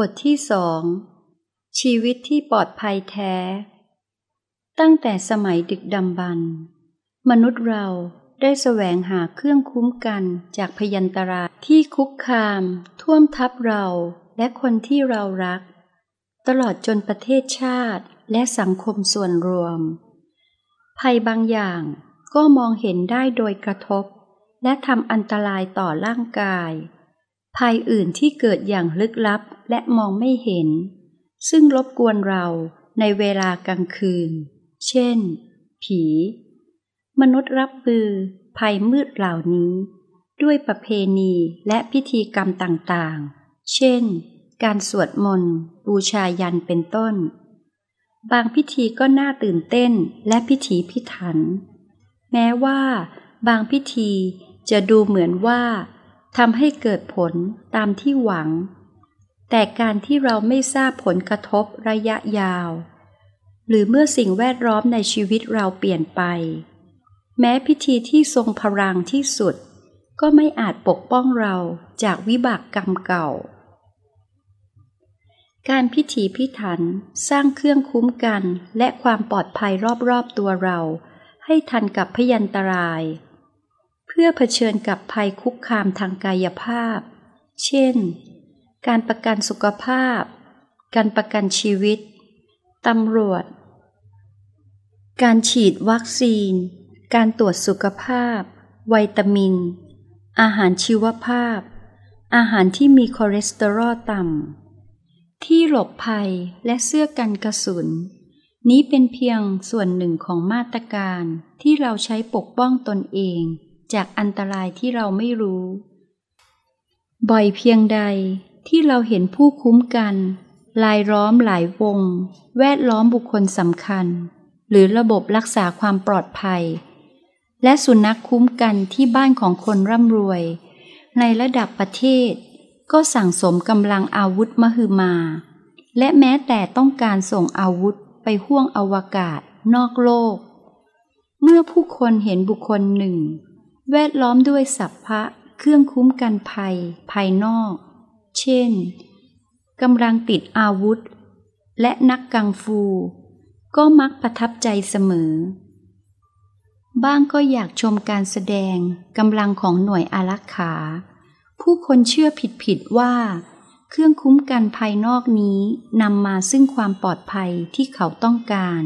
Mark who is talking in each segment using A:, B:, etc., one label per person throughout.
A: บทที่สอง ชีวิตที่ปลอดภัยแท้ ตั้งแต่สมัยดึกดำบรรมนุษย์เราได้แสวงหาเครื่องคุ้มกันจากพยันตรายที่คุกคาม ท่วมทับเราและคนที่เรารัก ตลอดจนประเทศชาติและสังคมส่วนรวม ภัยบางอย่างก็มองเห็นได้โดยกระทบ และทำอันตรายต่อร่างกาย ภัยอื่นที่เกิดอย่างลึกลับและมองไม่เห็น ซึ่งรบกวนเราในเวลากลางคืน เช่น ผี มนุษย์รับมือภัยมืดเหล่านี้ ด้วยประเพณีและพิธีกรรมต่างๆ เช่น การสวดมนต์ บูชายันเป็นต้น บางพิธีก็น่าตื่นเต้นและพิถีพิถัน แม้ว่า บางพิธีจะดูเหมือนว่า ทำให้เกิดผลตามที่หวัง แต่การที่เราไม่ทราบผลกระทบระยะยาว หรือเมื่อสิ่งแวดล้อมในชีวิตเราเปลี่ยนไป แม้พิธีที่ทรงพลังที่สุด ก็ไม่อาจปกป้องเราจากวิบากกรรมเก่า การพิถีพิถันสร้างเครื่องคุ้มกันและความปลอดภัยรอบๆตัวเรา ให้ทันกับพยันตราย พื่อเผชิญกับภัยคุกคามทางกายภาพ เช่น การประกันสุขภาพ การประกันชีวิต ตำรวจ การฉีดวัคซีน การตรวจสุขภาพ วิตามิน อาหารชีวภาพ อาหารที่มีคอเลสเตอรอลต่ำ ที่หลบภัยและเสื้อกันกระสุน นี้เป็นเพียงส่วนหนึ่งของมาตรการที่เราใช้ปกป้องตนเอง จากอันตรายที่เราไม่รู้ บ่อยเพียงใดที่เราเห็นผู้คุ้มกันลายล้อมหลายวง แวดล้อมบุคคลสำคัญ หรือระบบรักษาความปลอดภัย และสุนัขคุ้มกันที่บ้านของคนร่ำรวย ในระดับประเทศ ก็สั่งสมกำลังอาวุธมหึมา และแม้แต่ต้องการส่งอาวุธไปห้วงอวกาศนอกโลก เมื่อผู้คนเห็นบุคคลหนึ่ง แวดล้อมด้วยสัพพะเครื่องคุ้มกันภัย ภายนอก เช่นกำลังติดอาวุธ และนักกังฟู ก็มักประทับใจเสมอ บ้างก็อยากชมการแสดงกำลังของหน่วยอารักขา ผู้คนเชื่อผิดๆว่า เครื่องคุ้มกันภายนอกนี้นำมาซึ่งความปลอดภัยที่เขาต้องการ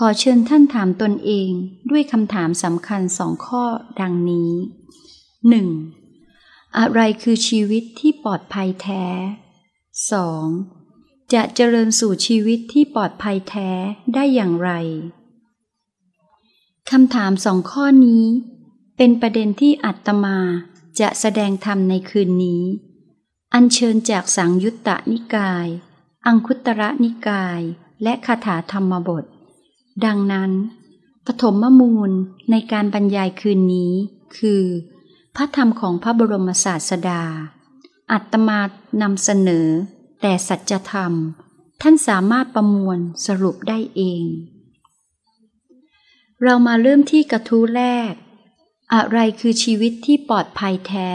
A: ขอเชิญท่านถามตนเองด้วยคำถามสำคัญสองข้อดังนี้ 1. อะไรคือชีวิตที่ปลอดภัยแท้ 2. จะเจริญสู่ชีวิตที่ปลอดภัยแท้ได้อย่างไรคำถามสองข้อนี้ เป็นประเด็นที่อัตมาจะแสดงธรรมในคืนนี้ อัญเชิญจากสังยุตตนิกาย อังคุตระนิกาย และคาถาธรรมบท ดังนั้น ปฐมมูลในการบรรยายคืนนี้ คือ พระธรรมของพระบรมศาสดา อัตมานำเสนอ แต่สัจธรรม ท่านสามารถประมวลสรุปได้เอง เรามาเริ่มที่กระทู้แรก อะไรคือชีวิตที่ปลอดภัยแท้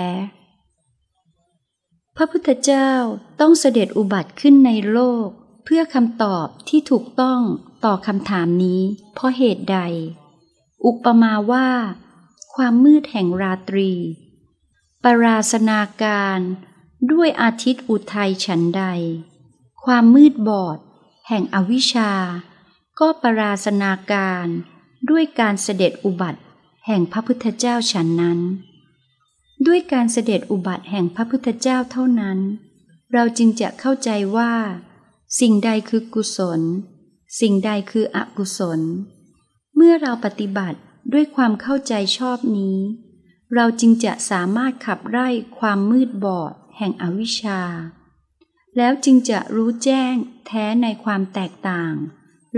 A: พระพุทธเจ้าต้องเสด็จอุบัติขึ้นในโลก เพื่อคำตอบที่ถูกต้อง ต่อคำถามนี้ เพราะเหตุใด อุปมาว่า ความมืดแห่งราตรี ปราศนาการด้วยอาทิตย์อุทัยฉันใด ความมืดบอด แห่งอวิชชา ก็ปราศนาการด้วยการเสด็จอุบัติ แห่งพระพุทธเจ้าฉันนั้น ด้วยการเสด็จอุบัติแห่งพระพุทธเจ้าเท่านั้น เราจึงจะเข้าใจว่า สิ่งใดคือกุศล สิ่งใดคืออกุศล เมื่อเราปฏิบัติด้วยความเข้าใจชอบนี้ เราจึงจะสามารถขับไล่ความมืดบอดแห่งอวิชชา แล้วจึงจะรู้แจ้งแท้ในความแตกต่าง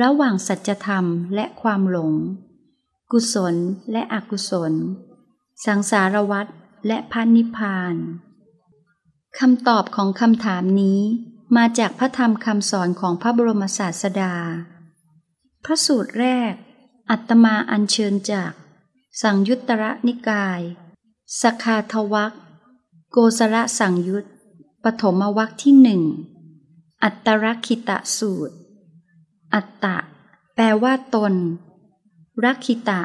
A: ระหว่างสัจธรรมและความหลง กุศลและอกุศล สังสารวัฏและพันนิพพานคำตอบของคำถามนี้ มาจากพระธรรมคำสอนของพระบรมศาสดา พระสูตรแรก อัตมาอัญเชิญจาก สังยุตตระนิกาย สคาทวักโกสระสังยุตปฐมวรรคที่หนึ่ง อัตตรักขิตะสูตร อัตตะ แปลว่าตน รักขิตะ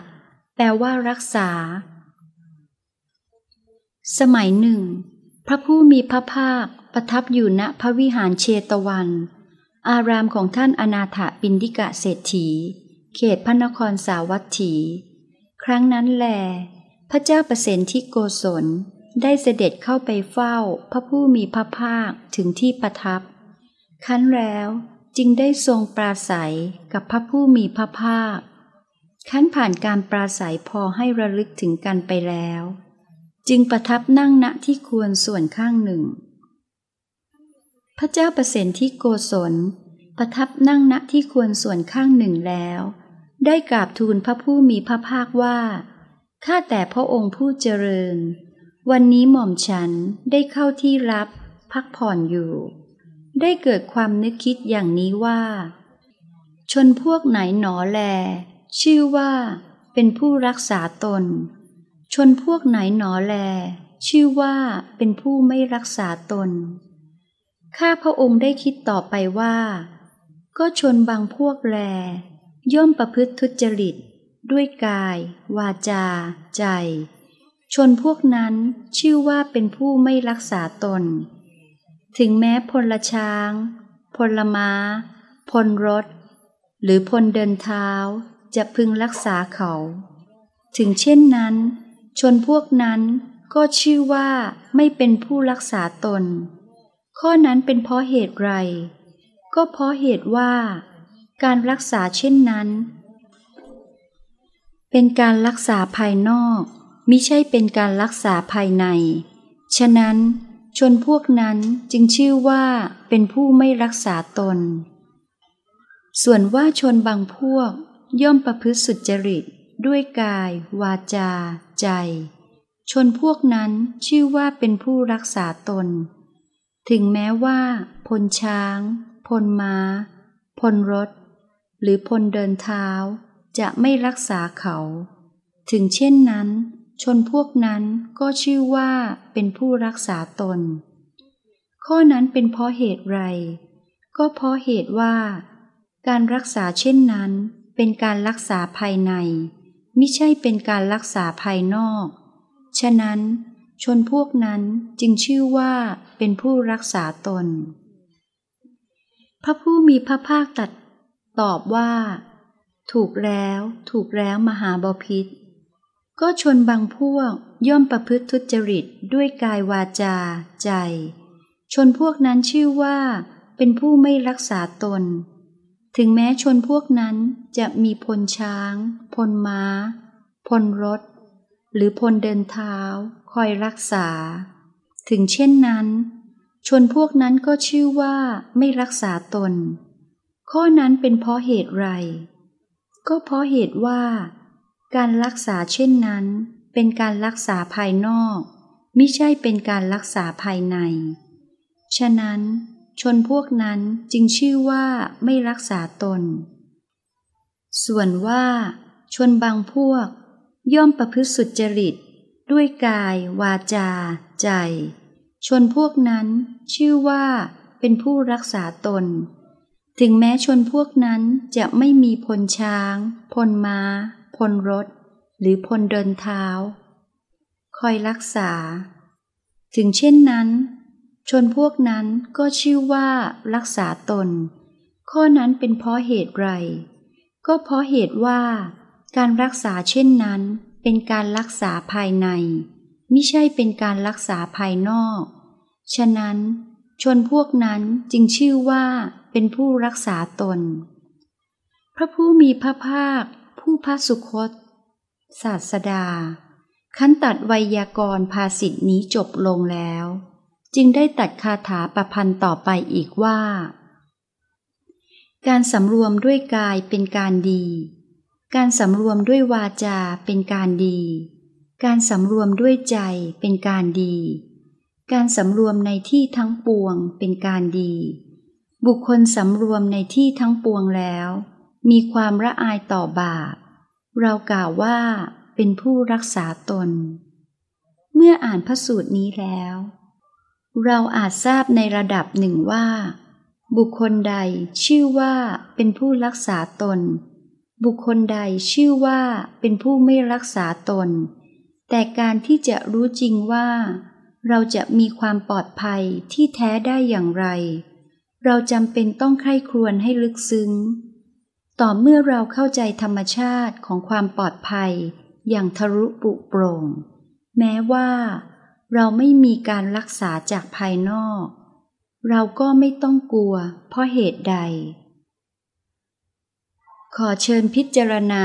A: แปลว่ารักษา สมัยหนึ่ง พระผู้มีพระภาค ประทับอยู่ณพระวิหารเชตวัน อารามของท่านอนาถปินดิกะเศรษฐี เขตพระนครสาวัตถี ครั้งนั้นแล พระเจ้าประเสนที่โกศลได้เสด็จเข้าไปเฝ้าพระผู้มีพระภาคถึงที่ประทับคั้นแล้วจึงได้ทรงปราศัยกับพระผู้มีพระภาคคั้นผ่านการปราศัยพอให้ระลึกถึงกันไปแล้ว จึงประทับนั่งณที่ควรส่วนข้างหนึ่ง พระเจ้าประเสนที่โกศล ประทับนั่งณที่ควรส่วนข้างหนึ่งแล้ว ได้กราบทูลพระผู้มีพระภาคว่า ข้าแต่พระองค์ผู้เจริญ วันนี้หม่อมฉันได้เข้าที่รับพักผ่อนอยู่ ได้เกิดความนึกคิดอย่างนี้ว่า ชนพวกไหนหนอแล ชื่อว่า เป็นผู้รักษาตน ชนพวกไหนหนอแล ชื่อว่าเป็นผู้ไม่รักษาตน ข้าพระองค์ได้คิดต่อไปว่า ก็ชนบางพวกแล ย่อมประพฤติทุจริต ด้วยกาย วาจา ใจ ชนพวกนั้นชื่อว่าเป็นผู้ไม่รักษาตน ถึงแม้พลช้าง พลมา้า พลรถ หรือพลเดินเท้าจะพึงรักษาเขา ถึงเช่นนั้น ชนพวกนั้นก็ชื่อว่าไม่เป็นผู้รักษาตน ข้อนั้นเป็นเพราะเหตุไร ก็เพราะเหตุว่า การรักษาเช่นนั้น เป็นการรักษาภายนอกมิใช่เป็นการรักษาภายใน ฉะนั้นชนพวกนั้นจึงชื่อว่าเป็นผู้ไม่รักษาตน ส่วนว่าชนบางพวกย่อมประพฤติสุจริตด้วยกาย วาจา ใจ ชนพวกนั้นชื่อว่าเป็นผู้รักษาตน ถึงแม้ว่า พลช้าง พลมา้า พลรถ หรือพลเดินเท้า จะไม่รักษาเขา ถึงเช่นนั้น ชนพวกนั้นก็ชื่อว่าเป็นผู้รักษาตน ข้อนั้นเป็นเพราะเหตุไร ก็เพราะเหตุว่า การรักษาเช่นนั้น เป็นการรักษาภายใน ไม่ใช่เป็นการรักษาภายนอก ฉะนั้น ชนพวกนั้นจึงชื่อว่าเป็นผู้รักษาตน พระผู้มีพระภาคตัดตอบว่า ถูกแล้วถูกแล้วมหาบาพิษก็ชนบางพวกย่อมประพฤติทุจริตด้วยกายวาจา ใจ ชนพวกนั้นชื่อว่า เป็นผู้ไม่รักษาตน ถึงแม้ชนพวกนั้นจะมีพลช้าง พลม้า พลรถ หรือพลเดินเท้า คอยรักษา ถึงเช่นนั้น ชนพวกนั้นก็ชื่อว่าไม่รักษาตน ข้อนั้นเป็นเพราะเหตุไร ก็เพราะเหตุว่า การรักษาเช่นนั้น เป็นการรักษาภายนอกไม่ใช่เป็นการรักษาภายใน ฉะนั้น ชนพวกนั้นจึงชื่อว่าไม่รักษาตน ส่วนว่า ชนบางพวกย่อมประพฤติสุจริต ด้วยกาย วาจา ใจ ชนพวกนั้น ชื่อว่า เป็นผู้รักษาตน ถึงแม้ชนพวกนั้นจะไม่มีพลช้าง พลมา้า พลรถ หรือพลเดินเท้า คอยรักษา ถึงเช่นนั้น ชนพวกนั้นก็ชื่อว่า รักษาตน ข้อนั้นเป็นเพราะเหตุไร ก็เพราะเหตุว่า การรักษาเช่นนั้น เป็นการรักษาภายใน ไม่ใช่เป็นการรักษาภายนอก ฉะนั้น ชนพวกนั้นจึงชื่อว่าเป็นผู้รักษาตน พระผู้มีพระภาค ผู้พระสุคต ศาสดา ขันตัดไวยากรณ์ภาสิทธินี้จบลงแล้ว จึงได้ตัดคาถาประพันธ์ต่อไปอีกว่า การสำรวมด้วยกายเป็นการดี การสำรวมด้วยวาจาเป็นการดี การสำรวมด้วยใจเป็นการดี การสำรวมในที่ทั้งปวงเป็นการดี บุคคลสำรวมในที่ทั้งปวงแล้ว มีความละอายต่อบาป เรากล่าวว่าเป็นผู้รักษาตน เมื่ออ่านพระสูตรนี้แล้ว เราอาจทราบในระดับหนึ่งว่า บุคคลใดชื่อว่าเป็นผู้รักษาตน บุคคลใดชื่อว่าเป็นผู้ไม่รักษาตน แต่การที่จะรู้จริงว่า เราจะมีความปลอดภัยที่แท้ได้อย่างไร เราจำเป็นต้องใคร่ครวญให้ลึกซึ้ง ต่อเมื่อเราเข้าใจธรรมชาติของความปลอดภัย อย่างทะลุปุโปร่ง แม้ว่า เราไม่มีการรักษาจากภายนอก เราก็ไม่ต้องกลัวเพราะเหตุใด ขอเชิญพิจารณา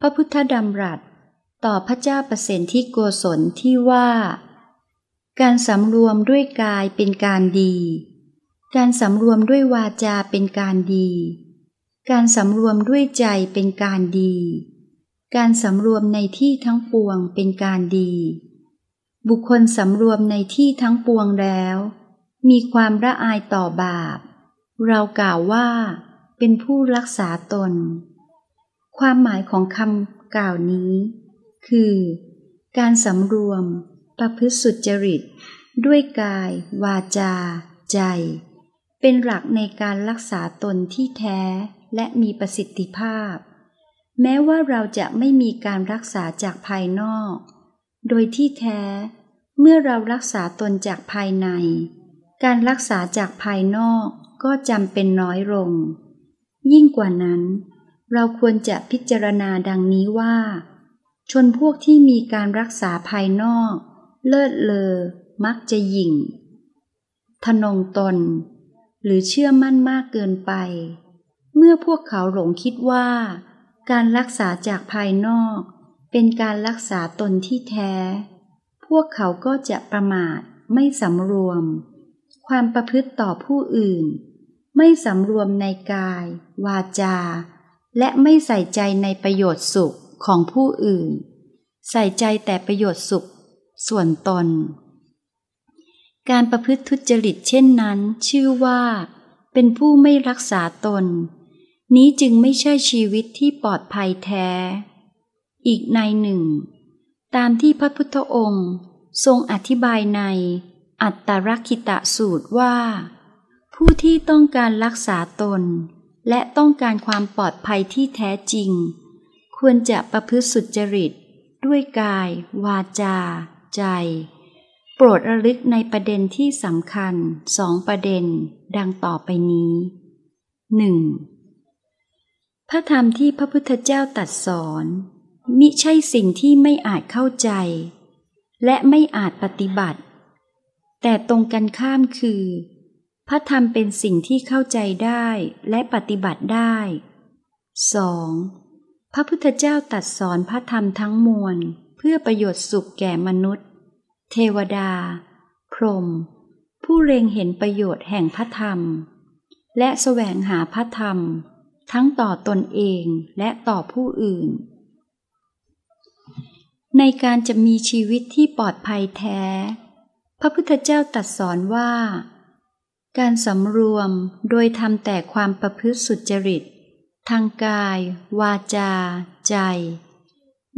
A: พระพุทธดำรัส ต่อพระเจ้าประเสนที่โกศลที่ว่า การสำรวมด้วยกายเป็นการดี การสำรวมด้วยวาจาเป็นการดี การสำรวมด้วยใจเป็นการดี การสำรวมในที่ทั้งปวงเป็นการดี บุคคลสำรวมในที่ทั้งปวงแล้ว มีความละอายต่อบาป เรากล่าวว่า เป็นผู้รักษาตน ความหมายของคำกล่าวนี้ คือ การสำรวม ประพฤติสุจริต ด้วยกาย วาจา ใจ เป็นหลักในการรักษาตนที่แท้และมีประสิทธิภาพ แม้ว่าเราจะไม่มีการรักษาจากภายนอก โดยที่แท้ เมื่อเรารักษาตนจากภายใน การรักษาจากภายนอกก็จำเป็นน้อยลง ยิ่งกว่านั้น เราควรจะพิจารณาดังนี้ว่า ชนพวกที่มีการรักษาภายนอก เลิศเลอ มักจะหยิ่ง ทนงตน หรือเชื่อมั่นมากเกินไป เมื่อพวกเขาหลงคิดว่า การรักษาจากภายนอก เป็นการรักษาตนที่แท้ พวกเขาก็จะประมาทไม่สำรวม ความประพฤติต่อผู้อื่น ไม่สำรวมในกาย วาจา และไม่ใส่ใจในประโยชน์สุขของผู้อื่น ใส่ใจแต่ประโยชน์สุข ส่วนตน การประพฤติทุจริตเช่นนั้น ชื่อว่า เป็นผู้ไม่รักษาตน นี้จึงไม่ใช่ชีวิตที่ปลอดภัยแท้ อีกในหนึ่ง ตามที่พระพุทธองค์ ทรงอธิบายในอัตตรักขิตะสูตรว่า ผู้ที่ต้องการรักษาตน และต้องการความปลอดภัยที่แท้จริง ควรจะประพฤติสุจริต ด้วยกาย วาจา ใจ โปรดระลึกในประเด็นที่สำคัญสองประเด็น ดังต่อไปนี้ 1. พระธรรมที่พระพุทธเจ้าตัดสอน มิใช่สิ่งที่ไม่อาจเข้าใจ และไม่อาจปฏิบัติ แต่ตรงกันข้ามคือ พระธรรมเป็นสิ่งที่เข้าใจได้และปฏิบัติได้ 2. พระพุทธเจ้าตัดสอนพระธรรมทั้งมวล เพื่อประโยชน์สุขแก่มนุษย์ เทวดา พรหมผู้เร็งเห็นประโยชน์แห่งพระธรรม และแสวงหาพระธรรม ทั้งต่อตนเองและต่อผู้อื่น ในการจะมีชีวิตที่ปลอดภัยแท้ พระพุทธเจ้าตรัสสอนว่า การสำรวมโดยทำแต่ความประพฤติสุจริต ทางกาย วาจา ใจ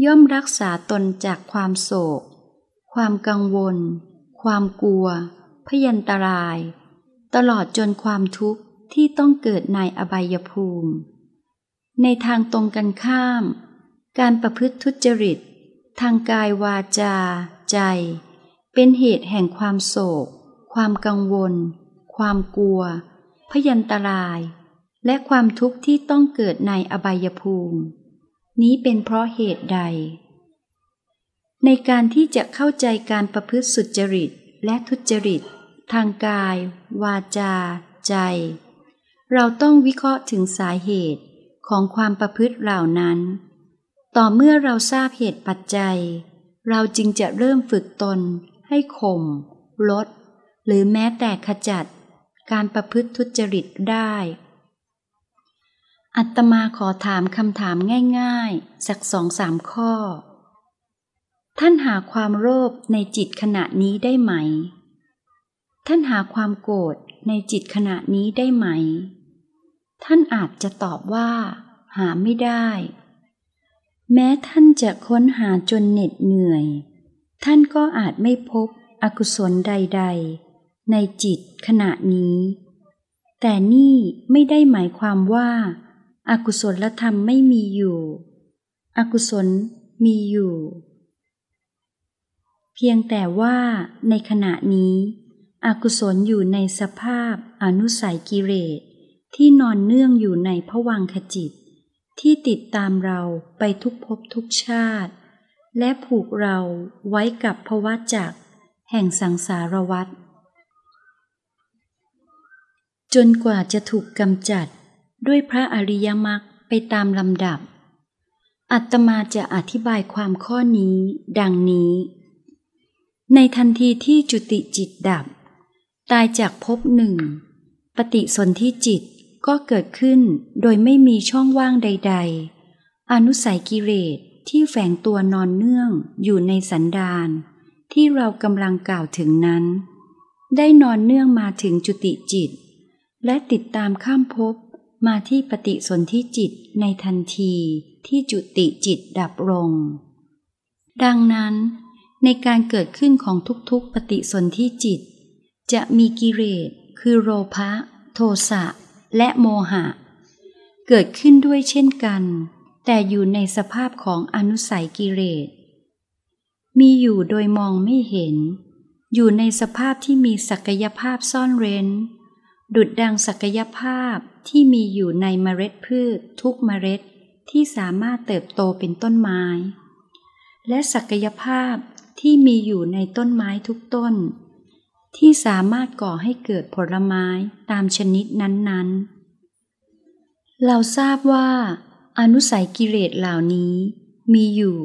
A: ย่อมรักษาตนจากความโศก ความกังวล ความกลัว พยันตราย ตลอดจนความทุกข์ที่ต้องเกิดในอบายภูมิ ในทางตรงกันข้าม การประพฤติทุจริต ทางกายวาจา ใจ เป็นเหตุแห่งความโศก ความกังวล ความกลัว พยันตราย และความทุกข์ที่ต้องเกิดในอบายภูมิ นี้เป็นเพราะเหตุใด ในการที่จะเข้าใจการประพฤติสุจริตและทุจริต ทางกาย วาจา ใจ เราต้องวิเคราะห์ถึงสาเหตุของความประพฤติเหล่านั้น ต่อเมื่อเราทราบเหตุปัจจัย เราจึงจะเริ่มฝึกตนให้ข่มลด หรือแม้แต่ขจัด การประพฤติทุจริตได้ อัตมาขอถามคำถามง่ายๆ สักสองสามข้อ ท่านหาความโลภในจิตขณะนี้ได้ไหม ท่านหาความโกรธในจิตขณะนี้ได้ไหม ท่านอาจจะตอบว่า หาไม่ได้ แม้ท่านจะค้นหาจนเหน็ดเหนื่อย ท่านก็อาจไม่พบอกุศลใด ๆ ในจิตขณะนี้ แต่นี่ไม่ได้หมายความว่าอากุศลธรรมไม่มีอยู่ อกุศลมีอยู่ เพียงแต่ว่าในขณะนี้ อกุศลอยู่ในสภาพอนุสัยกิเลสที่นอนเนื่องอยู่ในผวังขจิต ที่ติดตามเราไปทุกภพทุกชาติ และผูกเราไว้กับภวะจักแห่งสังสารวัฏ จนกว่าจะถูกกำจัดด้วยพระอริยมรรคไปตามลำดับ อัตมาจะอธิบายความข้อนี้ ดังนี้ ในทันทีที่จุติจิตดับ ตายจากภพหนึ่ง ปฏิสนธิจิตก็เกิดขึ้นโดยไม่มีช่องว่างใด ๆ อนุสัยกิเลสที่แฝงตัวนอนเนื่องอยู่ในสันดานที่เรากำลังกล่าวถึงนั้น ได้นอนเนื่องมาถึงจุติจิต และติดตามข้ามภพมาที่ปฏิสนธิจิตในทันทีที่จุติจิตดับลง ดังนั้น ในการเกิดขึ้นของทุกๆปฏิสนธิจิต จะมีกิเลสคือโลภะโทสะและโมหะ เกิดขึ้นด้วยเช่นกัน แต่อยู่ในสภาพของอนุสัยกิเลสมีอยู่โดยมองไม่เห็น อยู่ในสภาพที่มีศักยภาพซ่อนเร้น ดุดดังศักยภาพที่มีอยู่ในเมล็ดพืชทุกเมล็ดที่สามารถเติบโตเป็นต้นไม้ และศักยภาพที่มีอยู่ในต้นไม้ทุกต้น ที่สามารถก่อให้เกิดผลไม้ตามชนิดนั้นๆ เราทราบว่า อนุสัยกิเลสเหล่านี้มีอยู่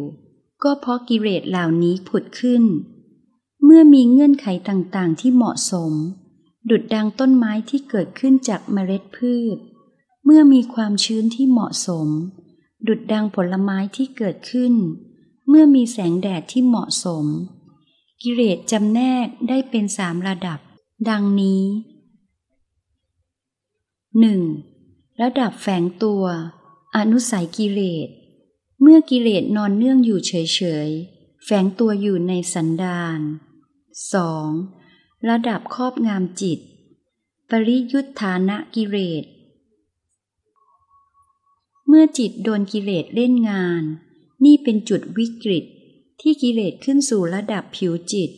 A: ก็เพราะกิเลสเหล่านี้ผุดขึ้น เมื่อมีเงื่อนไขต่างๆที่เหมาะสม ดุดดังต้นไม้ที่เกิดขึ้นจากเมล็ดพืช เมื่อมีความชื้นที่เหมาะสม ดุดดังผลไม้ที่เกิดขึ้น เมื่อมีแสงแดดที่เหมาะสม กิเลสจำแนกได้เป็นสามระดับ ดังนี้ 1. ระดับแฝงตัว อนุสัยกิเลส เมื่อกิเลสนอนเนื่องอยู่เฉยๆ แฝงตัวอยู่ในสันดาน 2. ระดับครอบงามจิต ปริยุทธานะกิเลสเมื่อจิตโดนกิเลสเล่นงาน นี่เป็นจุดวิกฤตที่กิเลสขึ้นสู่ระดับผิวจิต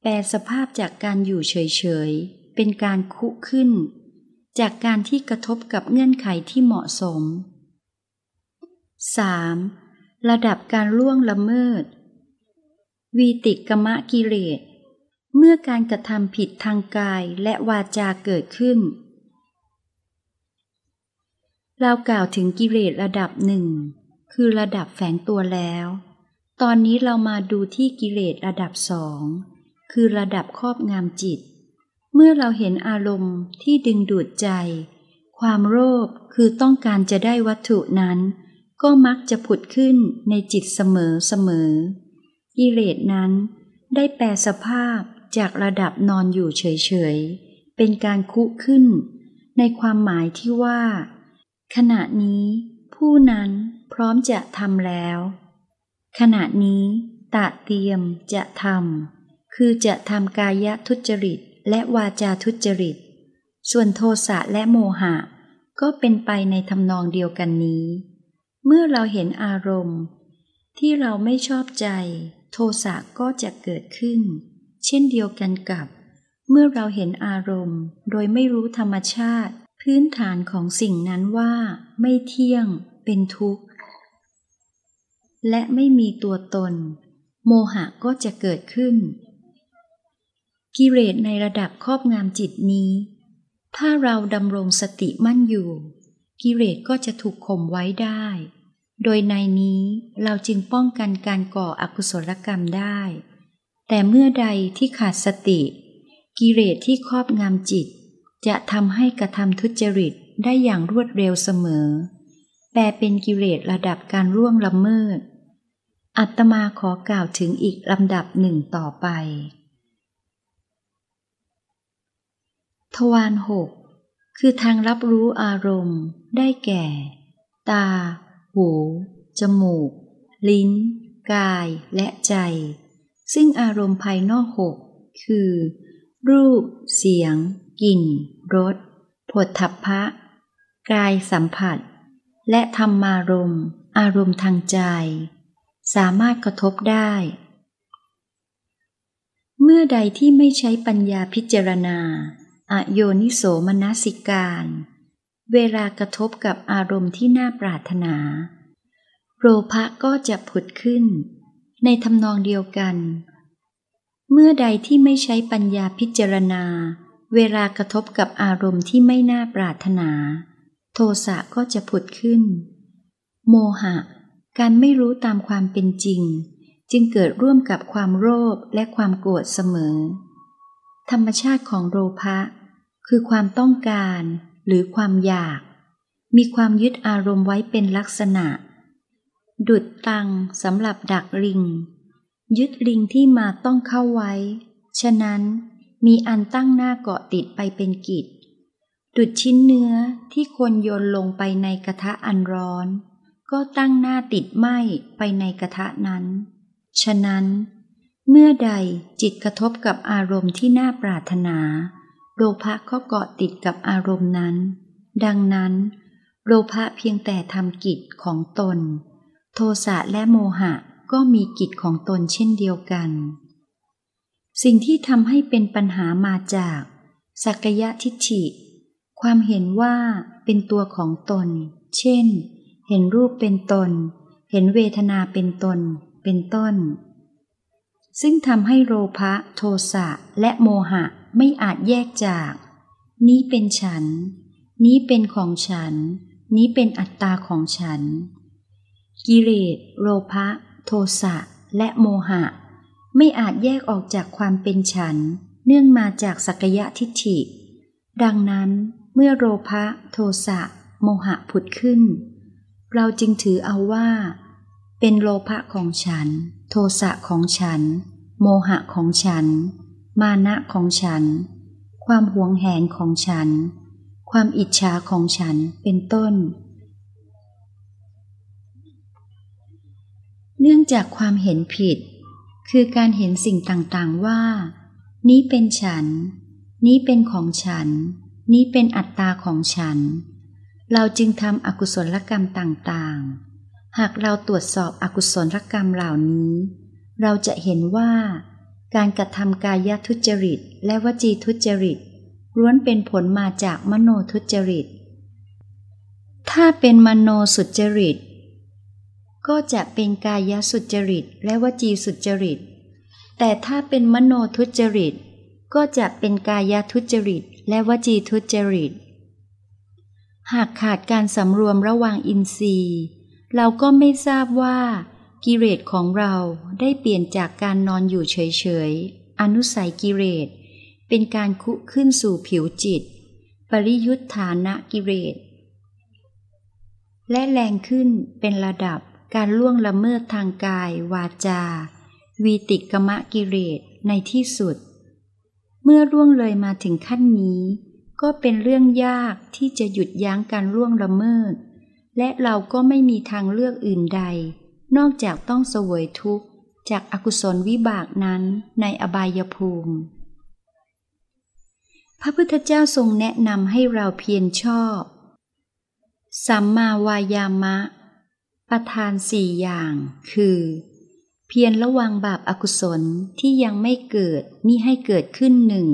A: แปลสภาพจากการอยู่เฉยๆ เป็นการคุขึ้น จากการที่กระทบกับเงื่อนไขที่เหมาะสม 3. ระดับการล่วงละเมิด วีติกมะกิเลส เมื่อการกระทำผิดทางกายและวาจาเกิดขึ้น เรากล่าวถึงกิเลสระดับหนึ่ง คือระดับแฝงตัวแล้ว ตอนนี้เรามาดูที่กิเลสระดับสองคือระดับครอบงามจิต เมื่อเราเห็นอารมณ์ที่ดึงดูดใจ ความโลภคือต้องการจะได้วัตถุนั้น ก็มักจะผุดขึ้นในจิตเสมอเสมอกิเลสนั้นได้แปลสภาพ จากระดับนอนอยู่เฉยๆ เป็นการคุขึ้น ในความหมายที่ว่า ขณะนี้ ผู้นั้นพร้อมจะทำแล้ว ขณะนี้ ตะเตรียมจะทำคือจะทำกายทุจริตและวาจาทุจริต ส่วนโทสะและโมหะ ก็เป็นไปในทำนองเดียวกันนี้ เมื่อเราเห็นอารมณ์ ที่เราไม่ชอบใจ โทสะก็จะเกิดขึ้น เช่นเดียวกันกับ เมื่อเราเห็นอารมณ์ โดยไม่รู้ธรรมชาติ พื้นฐานของสิ่งนั้นว่า ไม่เที่ยง เป็นทุกข์ และไม่มีตัวตน โมหะก็จะเกิดขึ้น กิเลสในระดับครอบงามจิตนี้ ถ้าเราดำรงสติมั่นอยู่ กิเลสก็จะถูกข่มไว้ได้โดยในนี้เราจึงป้องกันการก่ออกุศลกรรมได้ แต่เมื่อใดที่ขาดสติ กิเลสที่ครอบงำจิต จะทำให้กระทำทุจริตได้อย่างรวดเร็วเสมอ แปลเป็นกิเลสระดับการร่วงละเมิด อัตมาขอกล่าวถึงอีกลำดับหนึ่งต่อไป ทวารหกคือทางรับรู้อารมณ์ได้แก่ ตา หู จมูก ลิ้น กายและใจ ซึ่งอารมณ์ภายนอกหกคือ รูป เสียง กลิ่น รสผดทัพพะ กายสัมผัส และธรรมารมณ์ อารมณ์ทางใจ สามารถกระทบได้ เมื่อใดที่ไม่ใช้ปัญญาพิจารณา อโยนิโสมนสิการ เวลากระทบกับอารมณ์ที่น่าปรารถนาโรภะก็จะผุดขึ้น ในทำนองเดียวกัน เมื่อใดที่ไม่ใช้ปัญญาพิจารณา เวลากระทบกับอารมณ์ที่ไม่น่าปรารถนา โทสะก็จะผุดขึ้น โมหะ การไม่รู้ตามความเป็นจริง จึงเกิดร่วมกับความโลภและความโกรธเสมอ ธรรมชาติของโลภะคือความต้องการหรือความอยาก มีความยึดอารมณ์ไว้เป็นลักษณะ ดุดตังสำหรับดักลิง ยึดลิงที่มาต้องเข้าไว้ ฉะนั้นมีอันตั้งหน้าเกาะติดไปเป็นกิจ ดุดชิ้นเนื้อที่คนโยนลงไปในกระทะอันร้อน ก็ตั้งหน้าติดไหมไปในกระทะนั้น ฉะนั้น เมื่อใดจิตกระทบกับอารมณ์ที่น่าปรารถนาโลภะก็เกาะติดกับอารมณ์นั้น ดังนั้นโลภะเพียงแต่ทำกิจของตน โทสะและโมหะก็มีกิจของตนเช่นเดียวกัน สิ่งที่ทำให้เป็นปัญหามาจาก สักยะทิฏฐิ ความเห็นว่าเป็นตัวของตน เช่น เห็นรูปเป็นตน เห็นเวทนาเป็นตน เป็นต้น ซึ่งทำให้โลภะโทสะและโมหะไม่อาจแยกจาก นี้เป็นฉัน นี้เป็นของฉัน นี้เป็นอัตตาของฉัน กิเลสโลภะโทสะและโมหะ ไม่อาจแยกออกจากความเป็นฉัน เนื่องมาจากสักยะทิฏฐิ ดังนั้นเมื่อโลภะโทสะโมหะผุดขึ้น เราจึงถือเอาว่า เป็นโลภะของฉัน โทสะของฉัน โมหะของฉัน มานะของฉัน ความหวงแหนของฉัน ความอิจฉาของฉันเป็นต้น เนื่องจากความเห็นผิด คือการเห็นสิ่งต่างๆว่า นี้เป็นฉัน นี้เป็นของฉัน นี้เป็นอัตตาของฉัน เราจึงทำอกุศลกรรมต่างๆ หากเราตรวจสอบอกุศลกรรมเหล่านี้ เราจะเห็นว่า การกระทำกายทุจริต และวจีทุจริตล้วนเป็นผลมาจากมโนทุจริต ถ้าเป็นมโนสุจริต ก็จะเป็นกายสุจริตและวจีสุจริต แต่ถ้าเป็นมโนทุจริต ก็จะเป็นกายทุจริต และวจีทุจริต หากขาดการสำรวมระหว่างอินทรีย์ เราก็ไม่ทราบว่า กิเลสของเราได้เปลี่ยนจากการนอนอยู่เฉยๆ อนุสัยกิเลสเป็นการคุขึ้นสู่ผิวจิต ปริยุทธานะกิเลสและแรงขึ้นเป็นระดับ การล่วงละเมิดทางกาย วาจา วีติกมะกิเลสในที่สุด เมื่อร่วงเลยมาถึงขั้นนี้ ก็เป็นเรื่องยากที่จะหยุดยั้งการล่วงละเมิด และเราก็ไม่มีทางเลือกอื่นใด นอกจากต้องเสวยทุกข์ จากอากุศลวิบากนั้นในอบายภูมิ พระพุทธเจ้าทรงแนะนำให้เราเพียรชอบ สัมมาวายามะ ประทานสี่อย่างคือ เพียรระวังบาปอากุศลที่ยังไม่เกิดมิให้เกิดขึ้นหนึ่ง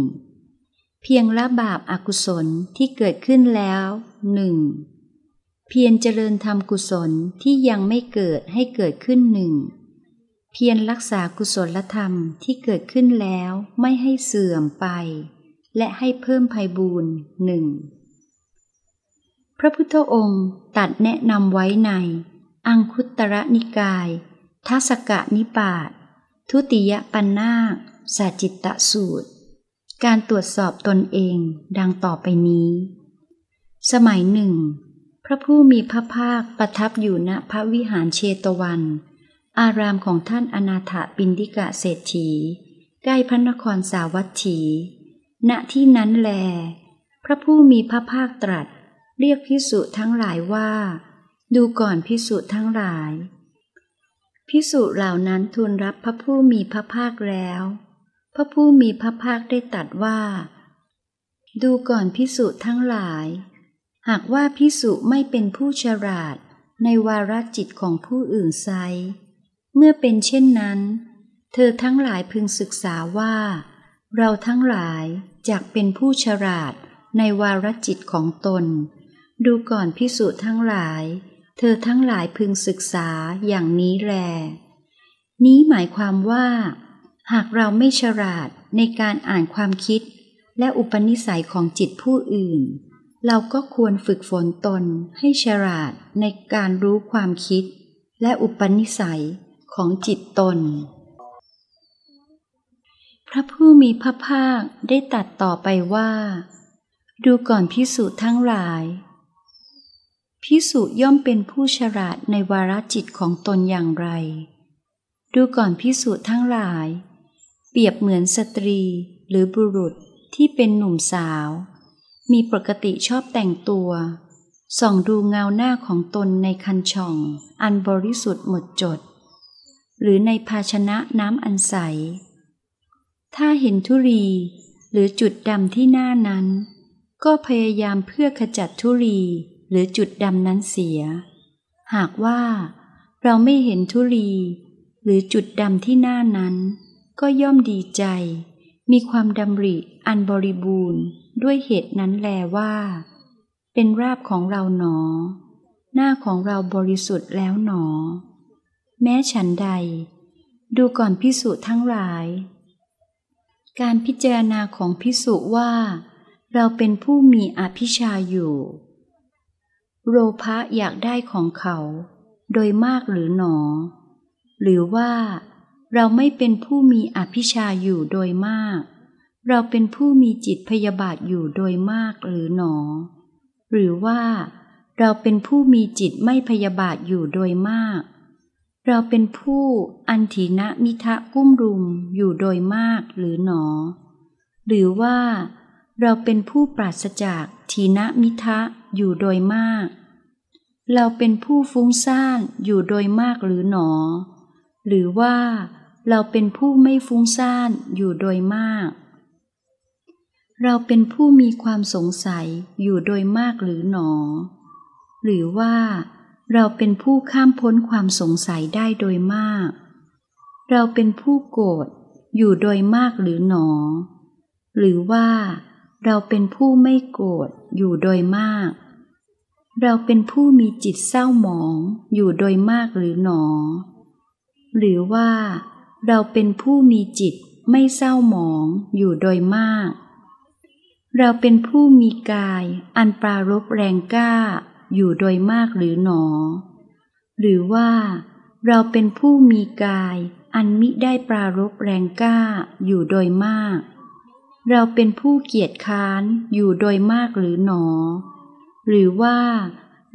A: เพียงละบาปอากุศลที่เกิดขึ้นแล้วหนึ่งเพียรเจริญธรรมกุศลที่ยังไม่เกิดให้เกิดขึ้นหนึ่งเพียรรักษากุศลธรรมที่เกิดขึ้นแล้วไม่ให้เสื่อมไป และให้เพิ่มภัยบูรณ์หนึ่งพระพุทธองค์ตัดแนะนำไว้ใน อังคุตระนิกายทัศกะนิปาตทุติยปัญนาคสาจิตตสูตร การตรวจสอบตนเองดังต่อไปนี้ สมัยหนึ่ง พระผู้มีพระภาคประทับอยู่ณพระวิหารเชตวัน อารามของท่านอนาถปินดิกะเศรษฐี ใกล้พระนครสาวัตถี ณที่นั้นแล พระผู้มีพระภาคตรัส เรียกพิสุทั้งหลายว่า ดูก่อนพิสุทั้งหลาย พิสุเหล่านั้นทูลรับพระผู้มีพระภาคแล้ว พระผู้มีพระภาคได้ตรัสว่า ดูก่อนพิสุทั้งหลาย หากว่าพิสุไม่เป็นผู้ฉลาดในวาระจิตของผู้อื่นไซ เมื่อเป็นเช่นนั้น เธอทั้งหลายพึงศึกษาว่า เราทั้งหลายจากเป็นผู้ฉลาดในวาระจิตของตน ดูก่อนพิสุทั้งหลาย เธอทั้งหลายพึงศึกษาอย่างนี้แล นี้หมายความว่า หากเราไม่ฉลาดในการอ่านความคิด และอุปนิสัยของจิตผู้อื่น เราก็ควรฝึกฝนตนให้ฉลาดในการรู้ความคิด และอุปนิสัยของจิตตน พระผู้มีพระภาคได้ตัดต่อไปว่า ดูก่อนพิสุทั้งหลาย พิสุย่อมเป็นผู้ฉลาดในวาระจิตของตนอย่างไร ดูก่อนพิสุทั้งหลาย เปรียบเหมือนสตรีหรือบุรุษที่เป็นหนุ่มสาว มีปกติชอบแต่งตัว ส่องดูเงาหน้าของตนในคันช่อง อันบริสุทธิ์หมดจด หรือในภาชนะน้ำอันใส ถ้าเห็นทุรีหรือจุดดำที่หน้านั้น ก็พยายามเพื่อขจัดทุรี หรือจุดดำนั้นเสีย หากว่าเราไม่เห็นทุรีหรือจุดดำที่หน้านั้น ก็ย่อมดีใจ มีความดำริอันบริบูรณ์ด้วยเหตุนั้นแลว่า เป็นราบของเราหนอ หน้าของเราบริสุทธิ์แล้วหนอ แม้ฉันใด ดูก่อนพิสุทั้งหลาย การพิจารณาของพิสุว่า เราเป็นผู้มีอภิชาอยู่ โรภะอยากได้ของเขา โดยมากหรือหนอ หรือว่าเราไม่เป็นผู้มีอภิชาอยู่โดยมาก เราเป็นผู้มีจิตพยาบาทอยู่โดยมากหรือหนอ หรือว่าเราเป็นผู้มีจิตไม่พยาบาทอยู่โดยมาก เราเป็นผู้อันถีนะมิทะกุ้มรุมอยู่โดยมากหรือหนอ หรือว่าเราเป็นผู้ปราศจากทีนะมิทะ อยู่โดยมาก เราเป็นผู้ฟุ้งซ่านอยู่โดยมากหรือหนอ หรือว่าเราเป็นผู้ไม่ฟุ้งซ่านอยู่โดยมาก เราเป็นผู้มีความสงสัยอยู่โดยมากหรือหนอ หรือว่าเราเป็นผู้ข้ามพ้นความสงสัยได้โดยมาก เราเป็นผู้โกรธอยู่โดยมากหรือหนอ หรือว่าเราเป็นผู้ไม่โกรธอยู่โดยมาก เราเป็นผู้มีจิตเศร้าหมองอยู่โดยมากหรือหนอ หรือว่า เราเป็นผู้มีจิตไม่เศร้าหมองอยู่โดยมาก เราเป็นผู้มีกายอันปรารบแรงกล้าอยู่โดยมากหรือหนอ หรือว่า เราเป็นผู้มีกายอันมิได้ปรารบแรงกล้าอยู่โดยมาก เราเป็นผู้เกียจค้านอยู่โดยมากหรือหนอ หรือว่า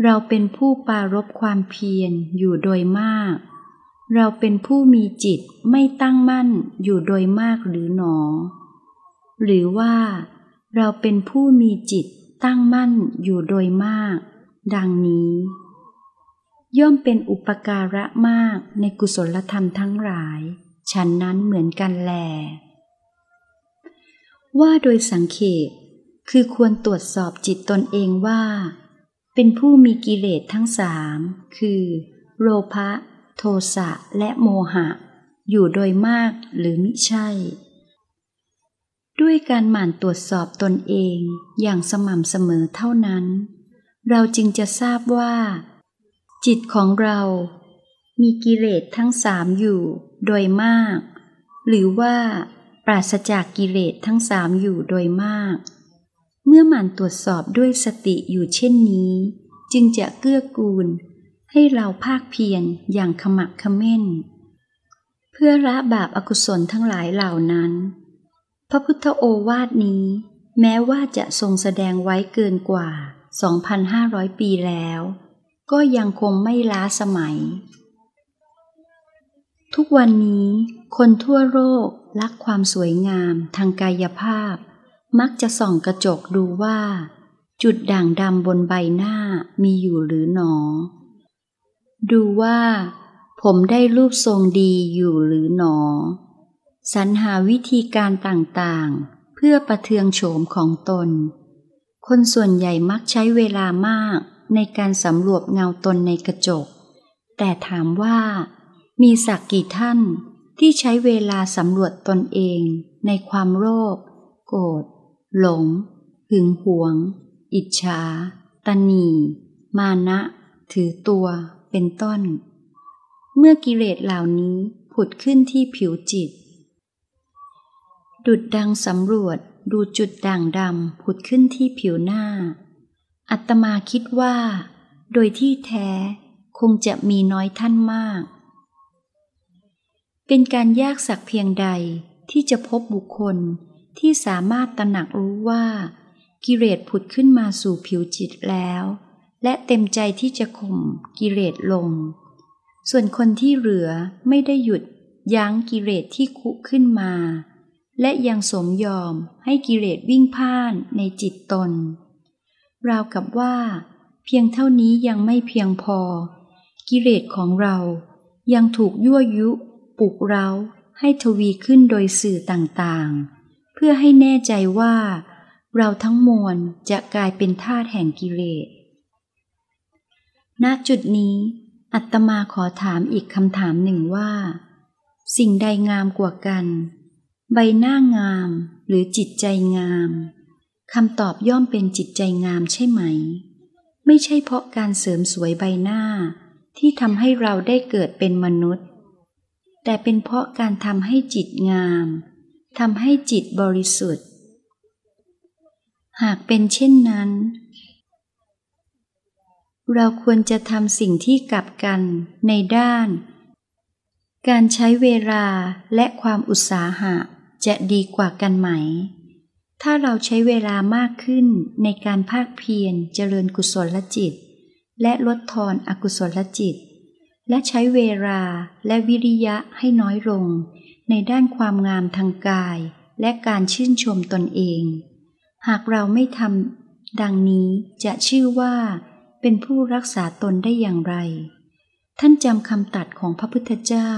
A: เราเป็นผู้ปรารบความเพียรอยู่โดยมาก เราเป็นผู้มีจิตไม่ตั้งมั่นอยู่โดยมากหรือหนอ หรือว่าเราเป็นผู้มีจิตตั้งมั่นอยู่โดยมาก ดังนี้ ย่อมเป็นอุปการะมากในกุศลธรรมทั้งหลาย ฉันนั้นเหมือนกันแล ว่าโดยสังเขป คือควรตรวจสอบจิตตนเองว่า เป็นผู้มีกิเลสทั้งสามคือ โลภะโทสะและโมหะ อยู่โดยมากหรือมิใช่ ด้วยการหมั่นตรวจสอบตนเองอย่างสม่ำเสมอเท่านั้น เราจึงจะทราบว่า จิตของเรา มีกิเลสทั้งสามอยู่โดยมาก หรือว่า ปราศจากกิเลสทั้งสามอยู่โดยมาก เมื่อหมั่นตรวจสอบด้วยสติอยู่เช่นนี้ จึงจะเกื้อกูล ให้เราภาคเพียรอย่างขมักเขม้น เพื่อละบาปอากุศลทั้งหลายเหล่านั้น พระพุทธโอวาทนี้ แม้ว่าจะทรงแสดงไว้เกินกว่า 2,500 ปีแล้ว ก็ยังคงไม่ล้าสมัย ทุกวันนี้คนทั่วโลกรักความสวยงามทางกายภาพ มักจะส่องกระจกดูว่า จุดด่างดำบนใบหน้ามีอยู่หรือหนอ ดูว่า ผมได้รูปทรงดีอยู่หรือหนอ สรรหาวิธีการต่างๆ เพื่อประเทืองโฉมของตน คนส่วนใหญ่มักใช้เวลามากในการสำรวจเงาตนในกระจก แต่ถามว่า มีสักกี่ท่านที่ใช้เวลาสำรวจตนเองในความโลภโกรธ หลง หึงหวง อิจฉาตนี มานะ ถือตัว เป็นต้น เมื่อกิเลสเหล่านี้ผุดขึ้นที่ผิวจิต ดุดดังสำรวจดูจุดด่างดำผุดขึ้นที่ผิวหน้า อัตมาคิดว่า โดยที่แท้คงจะมีน้อยท่านมาก เป็นการยากสักเพียงใดที่จะพบบุคคล ที่สามารถตระหนักรู้ว่า กิเลสผุดขึ้นมาสู่ผิวจิตแล้ว และเต็มใจที่จะข่มกิเลสลง ส่วนคนที่เหลือไม่ได้หยุดยั้งกิเลสที่คุขึ้นมา และยังสมยอมให้กิเลสวิ่งพ่านในจิตตน ราวกับว่า เพียงเท่านี้ยังไม่เพียงพอ กิเลสของเรายังถูกยั่วยุปลุกเราให้ทวีขึ้นโดยสื่อต่างๆ พื่อให้แน่ใจว่า เราทั้งมวลจะกลายเป็นทาสแห่งกิเลส ณ จุดนี้ อัตมาขอถามอีกคำถามหนึ่งว่า สิ่งใดงามกว่ากัน ใบหน้างามหรือจิตใจงามคำตอบย่อมเป็นจิตใจงามใช่ไหม ไม่ใช่เพราะการเสริมสวยใบหน้าที่ทำให้เราได้เกิดเป็นมนุษย์ แต่เป็นเพราะการทำให้จิตงาม ทำให้จิตบริสุทธิ์ หากเป็นเช่นนั้น เราควรจะทำสิ่งที่กลับกันในด้าน การใช้เวลาและความอุตสาหะจะดีกว่ากันไหม ถ้าเราใช้เวลามากขึ้นในการภาคเพียรเจริญกุศลจิต และลดทอนอกุศลจิต และใช้เวลาและวิริยะให้น้อยลง ในด้านความงามทางกาย และการชื่นชมตนเอง หากเราไม่ทำดังนี้จะชื่อว่า เป็นผู้รักษาตนได้อย่างไร ท่านจำคำตัดของพระพุทธเจ้า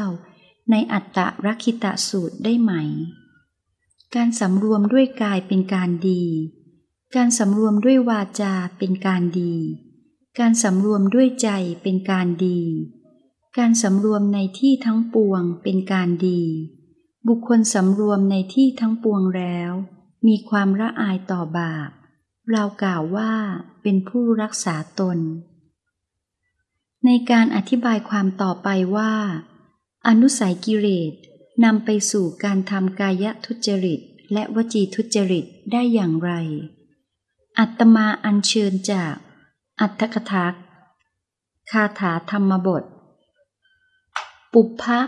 A: ในอัตตะรักิตะสูตรได้ไหม การสำรวมด้วยกายเป็นการดี การสำรวมด้วยวาจาเป็นการดี การสำรวมด้วยใจเป็นการดี การสำรวมในที่ทั้งปวงเป็นการดี บุคคลสำรวมในที่ทั้งปวงแล้ว มีความละอายต่อบาป เรากล่าวว่าเป็นผู้รักษาตน ในการอธิบายความต่อไปว่า อนุสัยกิเลสนำไปสู่การทำกายทุจริต และวจีทุจริตได้อย่างไร อัตมาอัญเชิญจาก อัตถกถาคาถาธรรมบท ปุพพะ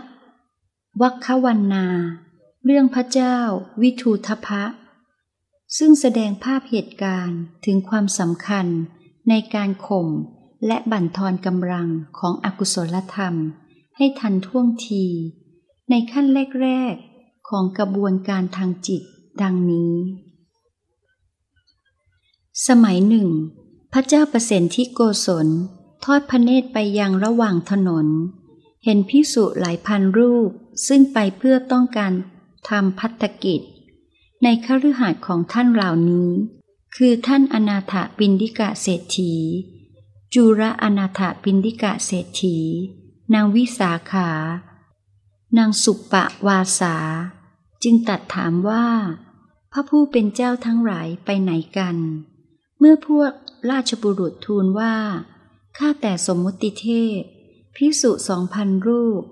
A: วัควันนา เรื่องพระเจ้า วิทูทพะ ซึ่งแสดงภาพเหตุการณ์ถึงความสำคัญในการข่มและบั่นทอนกำลังของอกุศลธรรม ให้ทันท่วงที ในขั้นแรก ๆ ของกระบวนการทางจิตดังนี้ สมัยหนึ่ง พระเจ้าประสิทธิโกศล ทอดพระเนตรไปยังระหว่างถนน เห็นพิสุหลายพันรูปซึ่งไปเพื่อต้องการทำพัฒกิจ ในคฤหาสน์ของท่านเหล่านี้ คือท่านอนาถปินดิกะเศรษฐี จุระอนาถปินดิกะเศรษฐี นางวิสาขา นางสุปปะวาสา จึงตัดถามว่า พระผู้เป็นเจ้าทั้งหลายไปไหนกัน เมื่อพวกราชบุรุษทูลว่า ข้าแต่สมมุติเทพ พิสุสองพันรูป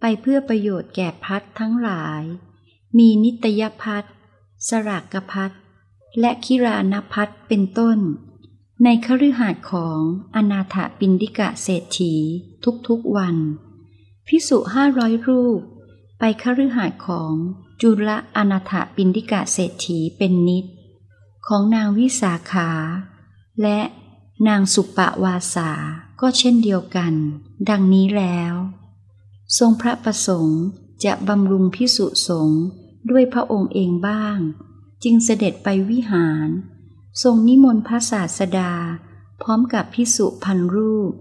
A: ไปเพื่อประโยชน์แก่พัดทั้งหลาย มีนิตยพัดสรากพัดและคิรานพัดเป็นต้น ในคฤหาสน์ของอนาถปินดิกะเศรษฐีทุกๆวัน พิสุห้าร้อยรูป ไปคฤหาสน์ของจุลอนาถปินดิกะเศรษฐีเป็นนิด ของนางวิสาขา และนางสุปปวาสา ก็เช่นเดียวกัน ดังนี้แล้ว ทรงพระประสงค์จะบำรุงพิสุสงฆ์ด้วยพระองค์เองบ้าง จึงเสด็จไปวิหาร ทรงนิมนต์พระศาสดา พร้อมกับพิสุพันรูป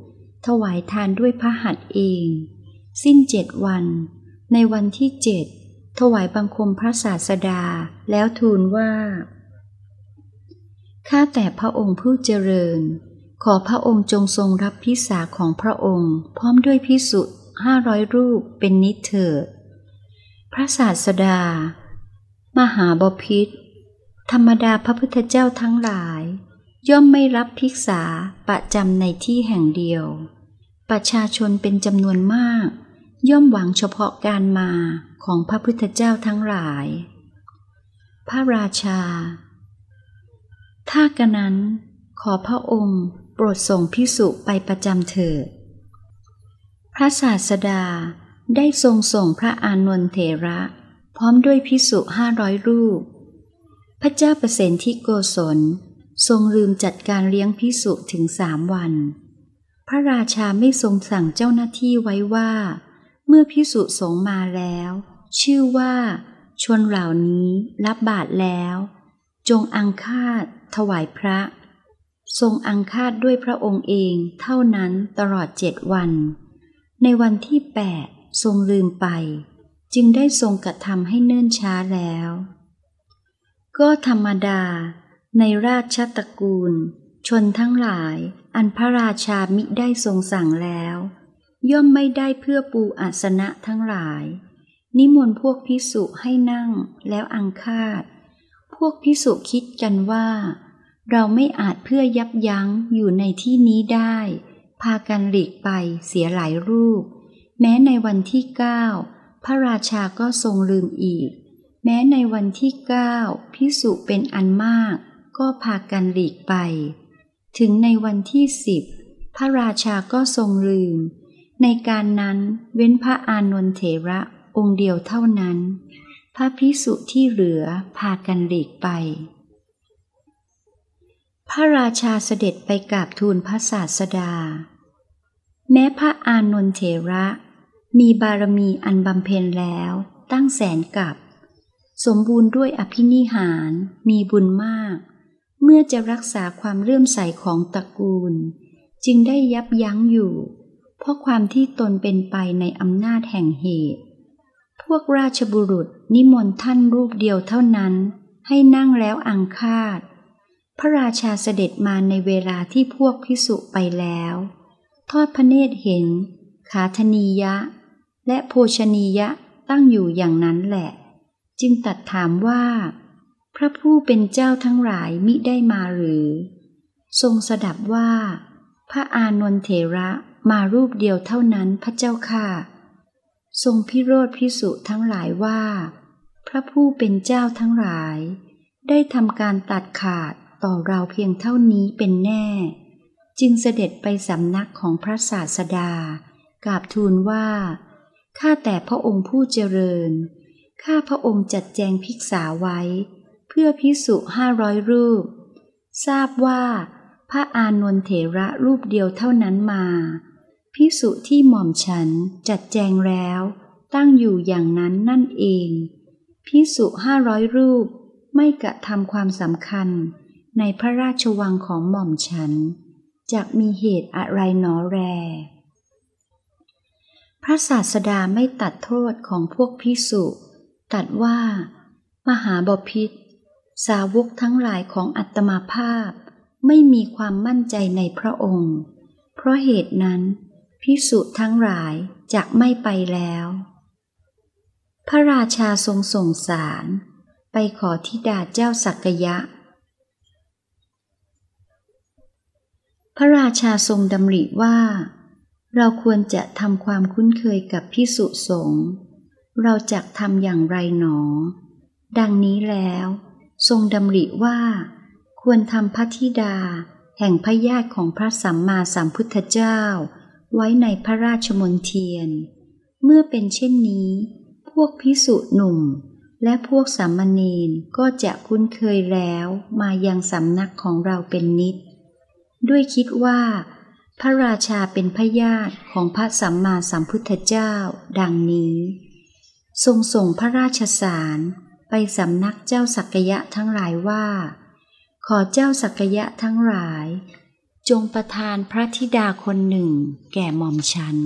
A: ถวายทานด้วยพระหัตถ์เอง สิ้นเจ็ดวัน ในวันที่เจ็ดถวายบังคมพระศาสดาแล้วทูลว่า ข้าแต่พระองค์ผู้เจริญ ขอพระองค์จงทรงรับพิสาของพระองค์ พร้อมด้วยพิสุห้าร้อยรูปเป็นนิเถิด พระศาสดา มหาบพิษธรรมดาพระพุทธเจ้าทั้งหลาย ย่อมไม่รับภิกษาประจำในที่แห่งเดียว ประชาชนเป็นจำนวนมาก ย่อมหวังเฉพาะการมาของพระพุทธเจ้าทั้งหลาย พระราชา ถ้ากระนั้นขอพระองค์ โปรดส่งพิสุไปประจำเถิด พระศาสดาได้ทรงส่งพระอานนทเถระ พร้อมด้วยพิสุห้าร้อยรูป พระเจ้าประเสนที่โกศลทรงลืมจัดการเลี้ยงพิสุถึงสามวัน พระราชาไม่ทรงสั่งเจ้าหน้าที่ไว้ว่า เมื่อพิสุสงมาแล้ว ชื่อว่า ชนเหล่านี้รับบาตรแล้ว จงอังคาดถวายพระ ทรงอังคาดด้วยพระองค์เองเท่านั้นตลอดเจ็ดวัน ในวันที่แปดทรงลืมไป จึงได้ทรงกระทำให้เนิ่นช้าแล้ว ก็ธรรมดา ในราชตระกูล ชนทั้งหลายอันพระราชามิได้ทรงสั่งแล้ว ย่อมไม่ได้เพื่อปูอาสนะทั้งหลาย นิมนต์พวกพิสุให้นั่งแล้วอังคาด พวกพิสุคิดกันว่า เราไม่อาจเพื่อยับยั้งอยู่ในที่นี้ได้ พากันหลีกไปเสียหลายรูป แม้ในวันที่เก้าพระราชาก็ทรงลืมอีก แม้ในวันที่เก้าพิสุเป็นอันมาก ก็พากันหลีกไป ถึงในวันที่สิบพระราชาก็ทรงลืม ในการนั้นเว้นพระอานนทเถระองค์เดียวเท่านั้น พระพิสุที่เหลือพากันหลีกไป พระราชาเสด็จไปกราบทูลพระศาสดา แม้พระอานนทเถระ มีบารมีอันบำเพ็ญแล้วตั้งแสนกับ สมบูรณ์ด้วยอภินิหาร มีบุญมาก เมื่อจะรักษาความเลื่อมใสของตระกูล จึงได้ยับยั้งอยู่ เพราะความที่ตนเป็นไปในอำนาจแห่งเหตุ พวกราชบุรุษนิมนต์ท่านรูปเดียวเท่านั้น ให้นั่งแล้วอังคาด พระราชาเสด็จมาในเวลาที่พวกพิสุไปแล้ว ทอดพระเนตรเห็น ขาธนียะ และโภชนียะตั้งอยู่อย่างนั้นแหละ จึงตัดถามว่า พระผู้เป็นเจ้าทั้งหลายมิได้มาหรือ ทรงสดับว่า พระอานนทเถระมารูปเดียวเท่านั้นพระเจ้าค่ะ ทรงพิโรธพิสุทั้งหลายว่า พระผู้เป็นเจ้าทั้งหลาย ได้ทำการตัดขาด ต่อเราเพียงเท่านี้เป็นแน่ จึงเสด็จไปสำนักของพระศาสดากราบทูลว่า ข้าแต่พระองค์ผู้เจริญ ข้าพระองค์จัดแจงภิกษาไว้ เพื่อพิสุห้าร้อยรูป ทราบว่า พระอานนทเถระรูปเดียวเท่านั้นมาพิสุที่หม่อมฉันจัดแจงแล้ว ตั้งอยู่อย่างนั้นนั่นเองพิสุห้าร้อยรูปไม่กระทำความสำคัญ ในพระราชวังของหม่อมฉันจะมีเหตุอะไรหนอแร พระศาสดาไม่ตัดโทษของพวกพิสุตัดว่า มหาบพิษสาวกทั้งหลายของอัตมาภาพ ไม่มีความมั่นใจในพระองค์ เพราะเหตุนั้นพิสุทั้งหลายจะไม่ไปแล้ว พระราชาทรงส่งสาร ไปขอทิดาเจ้าสักยะ พระราชาทรงดำริว่า เราควรจะทำความคุ้นเคยกับพิสุสงฆ์เราจะทำอย่างไรหนอ ดังนี้แล้ว ทรงดำริว่า ควรทำพระธิดา แห่งพระญาติของพระสัมมาสัมพุทธเจ้า ไว้ในพระราชมนเทียน เมื่อเป็นเช่นนี้ พวกพิสุหนุ่มและพวกสามเณรก็จะคุ้นเคยแล้วมายังสำนักของเราเป็นนิด ด้วยคิดว่า พระราชาเป็นพระญาติของพระสัมมาสัมพุทธเจ้า ดังนี้ ทรงส่งพระราชสารไปสำนักเจ้าสักยะทั้งหลายว่า ขอเจ้าสักยะทั้งหลาย จงประทานพระธิดาคนหนึ่งแก่หม่อมฉัน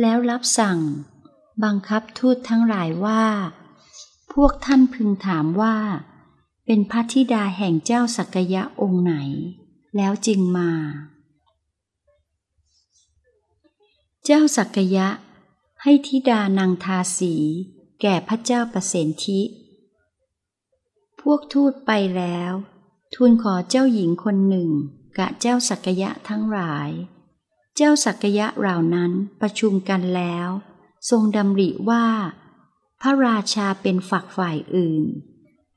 A: แล้วรับสั่ง บังคับทูตทั้งหลายว่า พวกท่านพึงถามว่า เป็นพระธิดาแห่งเจ้าสักยะองค์ไหน แล้วจึงมา เจ้าสักยะ ให้ธิดานางทาสี แก่พระเจ้าประเสนทิ พวกทูตไปแล้ว ทูลขอเจ้าหญิงคนหนึ่งกะเจ้าสักยะทั้งหลาย เจ้าสักยะเหล่านั้นประชุมกันแล้ว ทรงดำริว่า พระราชาเป็นฝักฝ่ายอื่น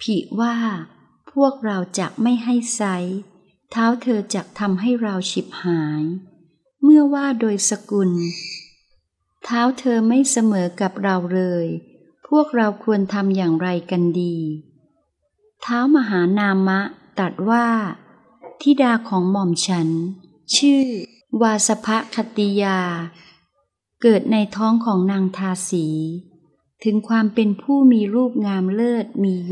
A: ผิว่าพวกเราจะไม่ให้ไซ เท้าเธอจะทำให้เราฉิบหาย เมื่อว่าโดยสกุล เท้าเธอไม่เสมอกับเราเลย พวกเราควรทำอย่างไรกันดี เท้ามหานามะตรัสว่าธิดาของหม่อมฉัน ชื่อ วาสภคติยา เกิดในท้องของนางทาสี ถึงความเป็นผู้มีรูปงามเลิศมีอยู่